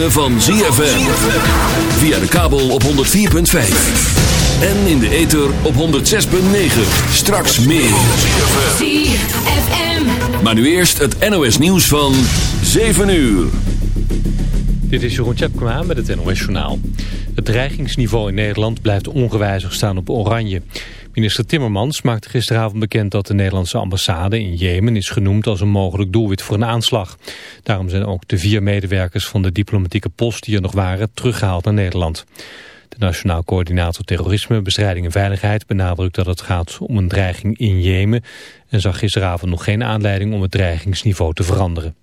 ritme van ZFM. Via de kabel op 104.5. En in de ether op 106.9. Straks meer. ZFM. Maar nu eerst het NOS nieuws van 7 uur. Dit is Jeroen Tjepkema met het NOS Journaal. Het dreigingsniveau in Nederland blijft ongewijzigd staan op oranje. Minister Timmermans maakte gisteravond bekend dat de Nederlandse ambassade in Jemen is genoemd als een mogelijk doelwit voor een aanslag. Daarom zijn ook de vier medewerkers van de diplomatieke post die er nog waren teruggehaald naar Nederland. De Nationaal Coördinator Terrorisme, Bestrijding en Veiligheid benadrukt dat het gaat om een dreiging in Jemen en zag gisteravond nog geen aanleiding om het dreigingsniveau te veranderen.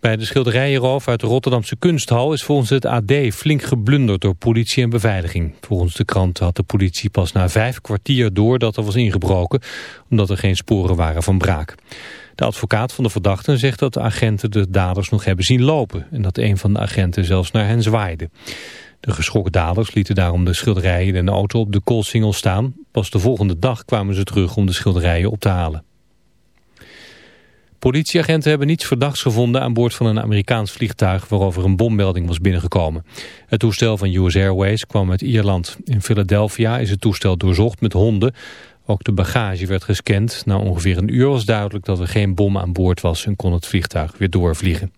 Bij de schilderijenroof uit de Rotterdamse kunsthal is volgens het AD flink geblunderd door politie en beveiliging. Volgens de krant had de politie pas na vijf kwartier door dat er was ingebroken, omdat er geen sporen waren van braak. De advocaat van de verdachten zegt dat de agenten de daders nog hebben zien lopen en dat een van de agenten zelfs naar hen zwaaide. De geschrokken daders lieten daarom de schilderijen en de auto op de koolsingel staan. Pas de volgende dag kwamen ze terug om de schilderijen op te halen. Politieagenten hebben niets verdachts gevonden aan boord van een Amerikaans vliegtuig waarover een bommelding was binnengekomen. Het toestel van US Airways kwam uit Ierland. In Philadelphia is het toestel doorzocht met honden. Ook de bagage werd gescand. Na ongeveer een uur was duidelijk dat er geen bom aan boord was en kon het vliegtuig weer doorvliegen.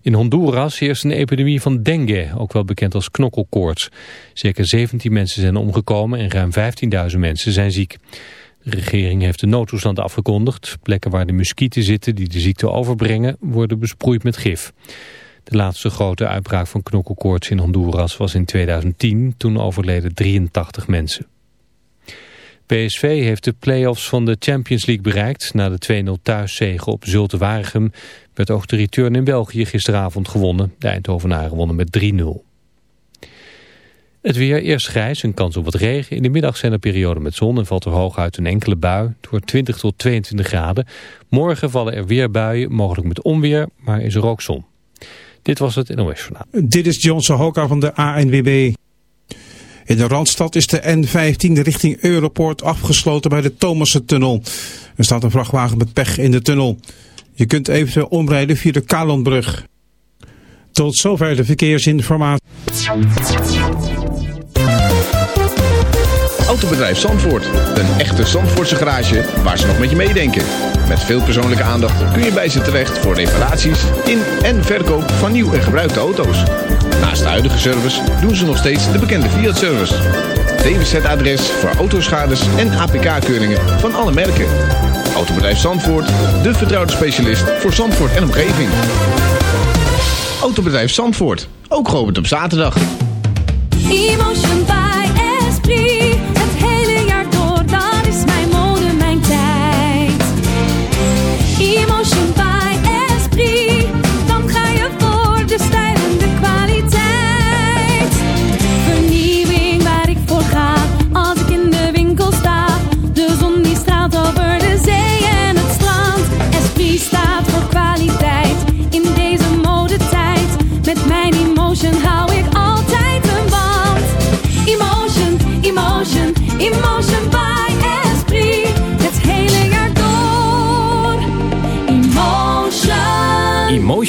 In Honduras heerst een epidemie van dengue, ook wel bekend als knokkelkoorts. Zeker 17 mensen zijn omgekomen en ruim 15.000 mensen zijn ziek. De regering heeft de noodtoestand afgekondigd. Plekken waar de muskieten zitten die de ziekte overbrengen worden besproeid met gif. De laatste grote uitbraak van knokkelkoorts in Honduras was in 2010. Toen overleden 83 mensen. PSV heeft de play-offs van de Champions League bereikt. Na de 2-0 thuiszege op Zulte Waregem werd ook de return in België gisteravond gewonnen. De Eindhovenaren wonnen met 3-0. Het weer eerst grijs, een kans op wat regen. In de middag zijn er perioden met zon en valt er hooguit een enkele bui. Wordt 20 tot 22 graden. Morgen vallen er weer buien, mogelijk met onweer, maar is er ook zon. Dit was het NOS Journaal. Dit is Johnson Hoka van de ANWB. In de Randstad is de N15 richting Europort afgesloten bij de Thomassen-tunnel. Er staat een vrachtwagen met pech in de tunnel. Je kunt eventueel omrijden via de Kalonbrug. Tot zover de verkeersinformatie. Autobedrijf Zandvoort. Een echte Zandvoortse garage waar ze nog met je meedenken. Met veel persoonlijke aandacht kun je bij ze terecht voor reparaties in en verkoop van nieuw en gebruikte auto's. Naast de huidige service doen ze nog steeds de bekende Fiat-service. DWZ-adres voor autoschades en APK-keuringen van alle merken. Autobedrijf Zandvoort, de vertrouwde specialist voor Zandvoort en omgeving. Autobedrijf Zandvoort, ook geopend op zaterdag. Emotion by Esprit.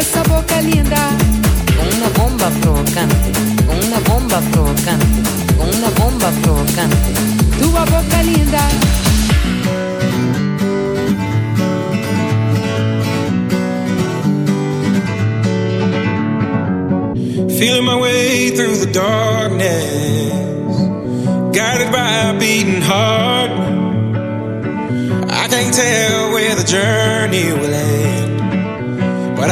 esa boca linda. Con una bomba provocante, con una bomba provocante, con una bomba provocante. Tu boca linda. Feeling my way through the darkness, guided by a beating heart. I can't tell where the journey will end.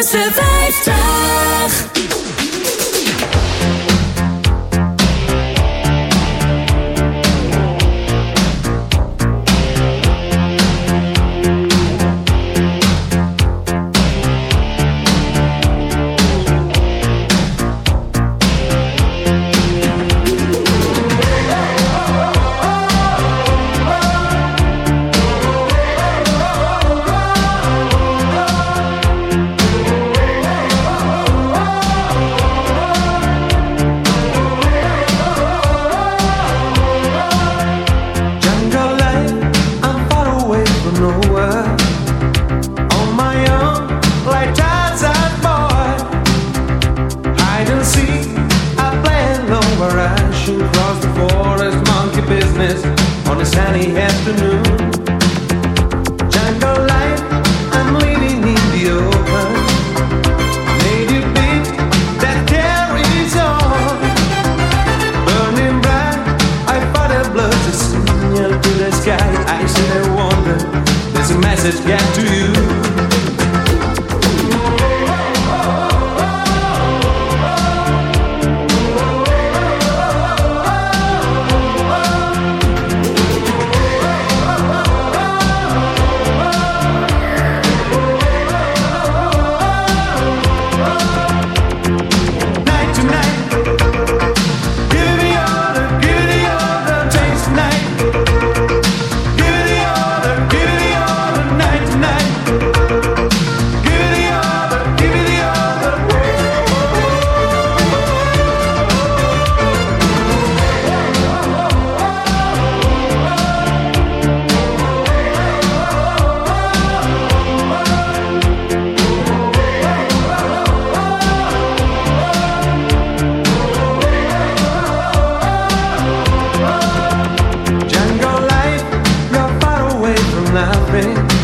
tussen 50. friend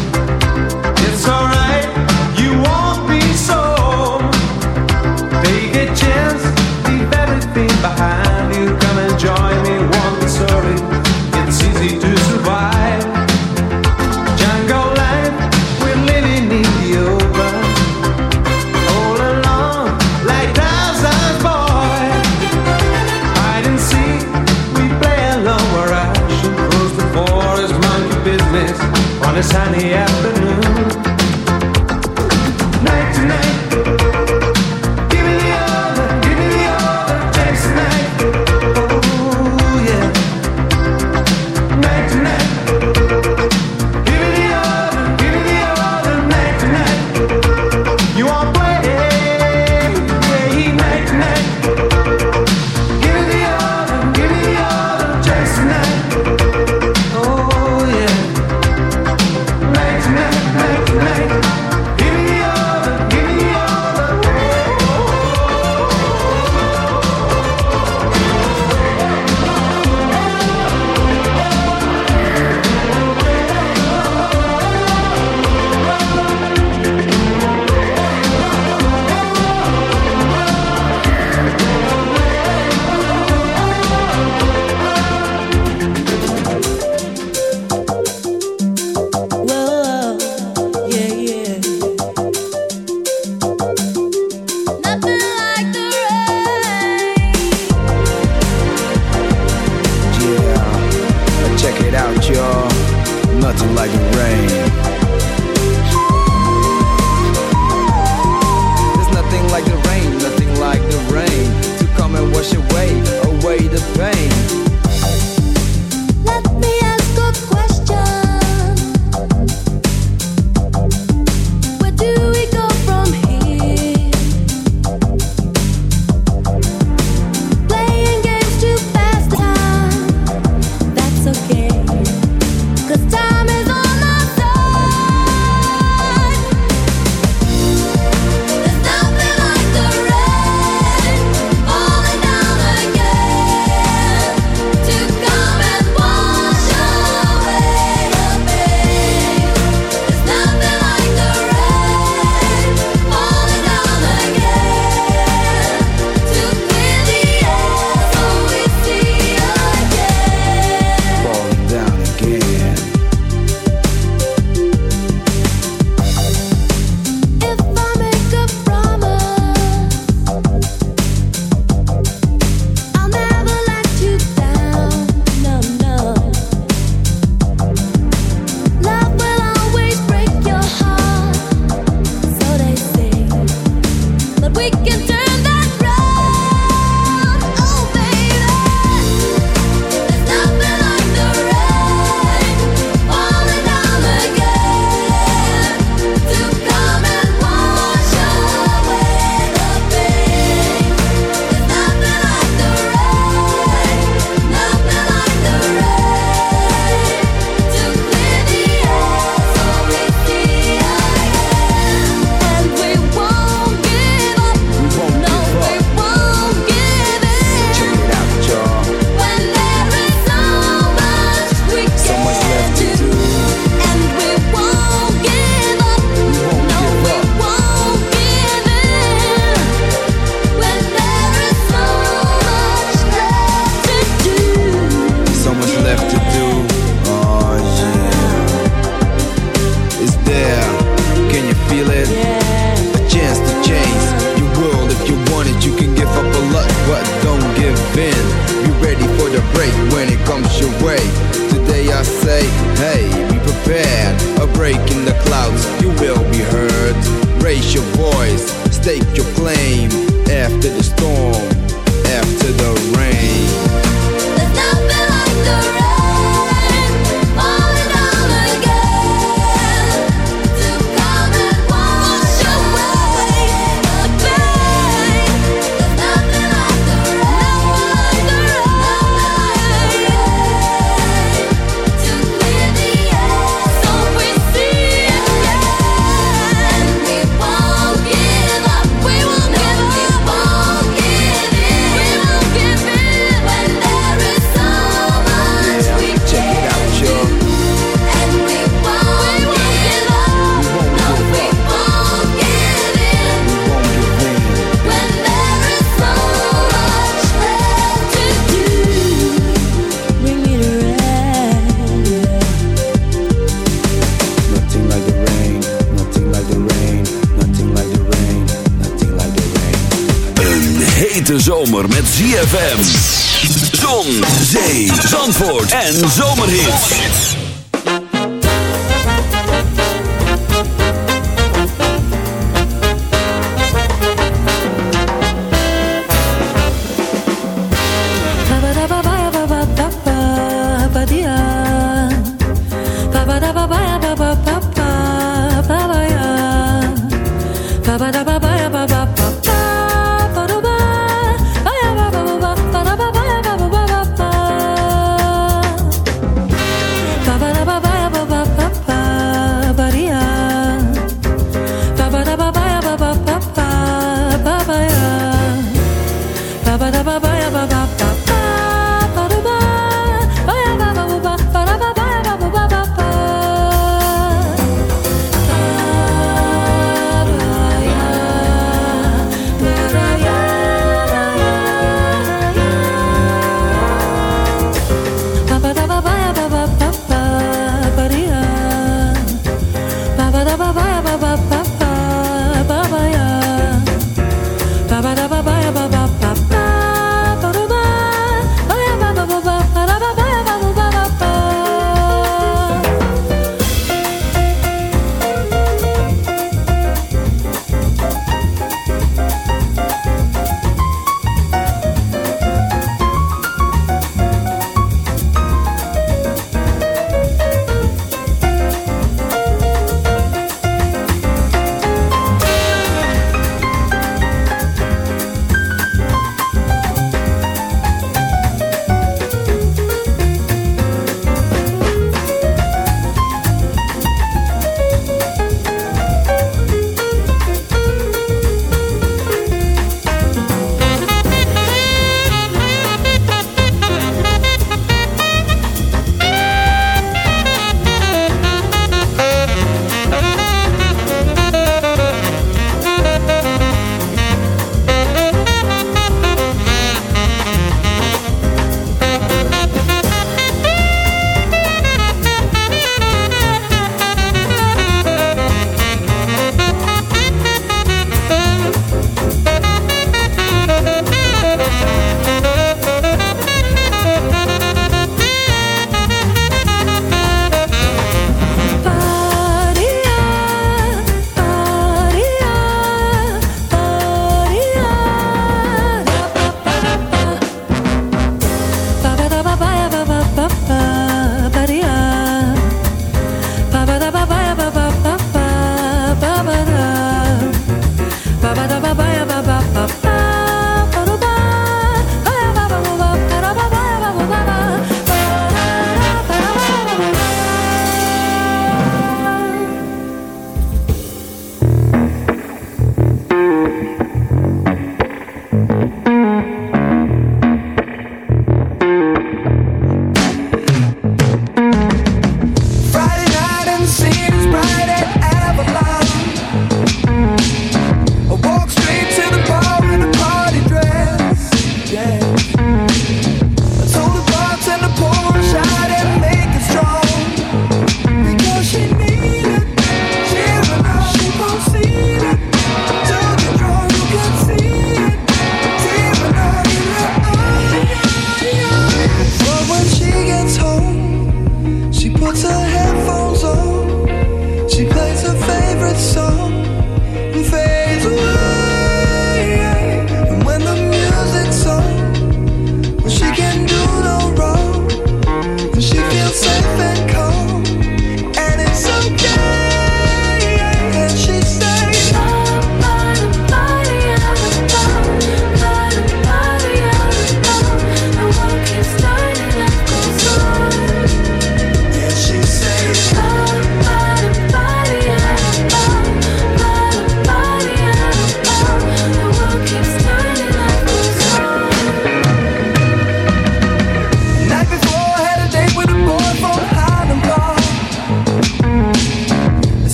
ZFM.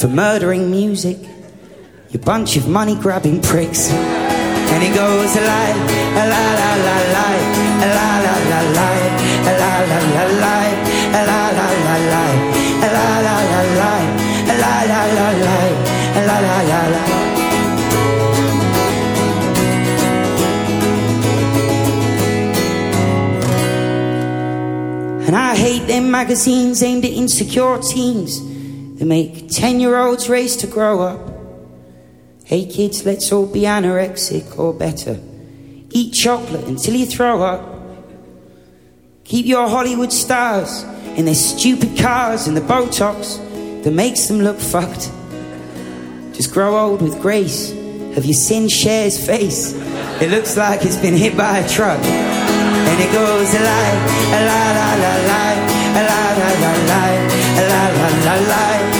for murdering music, you bunch of money grabbing pricks. And it goes a lie, a la la la a la la la la, a la la la la, a la la la la, a la la la la, a la la la la, a la la la la. And I hate them magazines aimed at insecure teens that make 10 year olds race to grow up. Hey kids, let's all be anorexic or better. Eat chocolate until you throw up. Keep your Hollywood stars in their stupid cars and the Botox that makes them look fucked. Just grow old with grace. Have you seen Cher's face? It looks like it's been hit by a truck. And it goes a lie, a la, a la, a la la la, la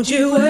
Don't you.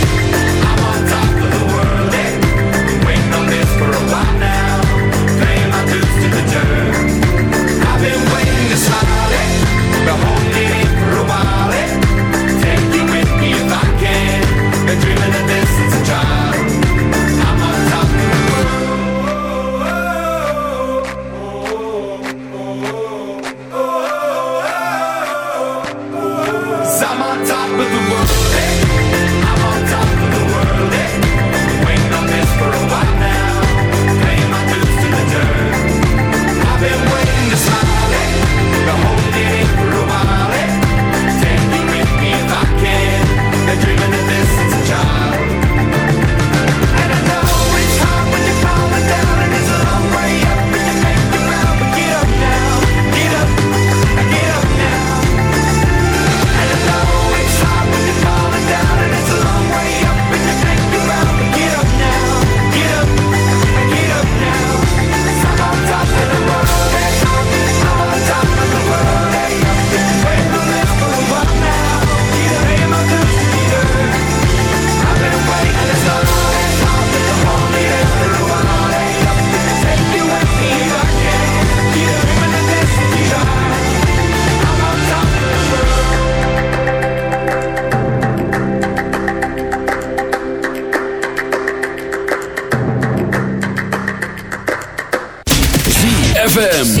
ZFM.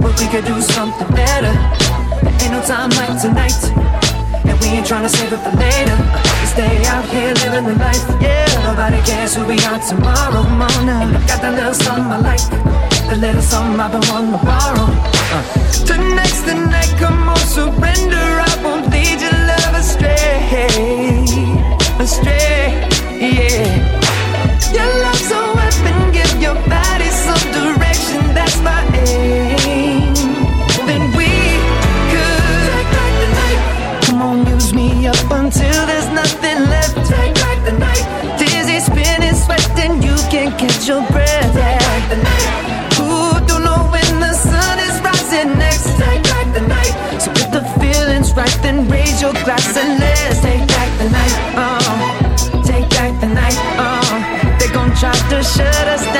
but we could do something better. There ain't no time like tonight. And we ain't trying to save it for later. Stay out here living the life. Yeah. Nobody cares who we are tomorrow morning. I got that little something I like. The little something I've been wanting to borrow. Uh. Tonight's the night, come on, surrender. I won't lead your love astray. Astray, yeah. Can't catch your breath. Back. Ooh, don't know when the sun is rising next. Take back the night. So if the feeling's right, then raise your glass and let's take back the night. Uh, take back the night. Uh, they gon' try to shut us down,